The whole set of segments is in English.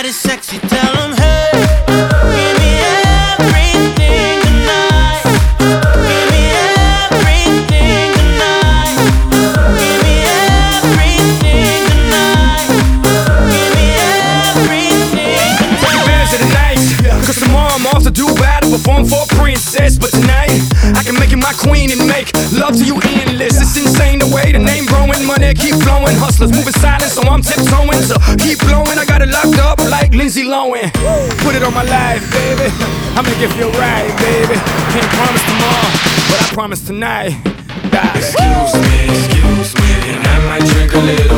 Grab sexy, tell them I'm Dubai to perform for a princess. But tonight, I can make you my queen and make love to you endless. It's insane the way the name growing, money keep flowing. Hustlers moving silent, so I'm tiptoeing. So keep blowing, I got it locked up like Lindsay Lohan. Put it on my life, baby. I'ma give you a ride, baby. Can't promise tomorrow, but I promise tonight. Excuse me, excuse me, and I might drink a little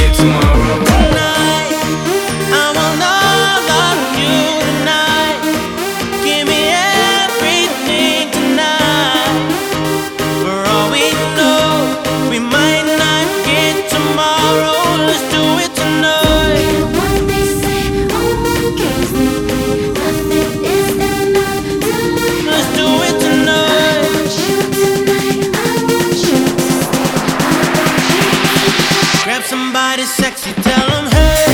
get tomorrow. है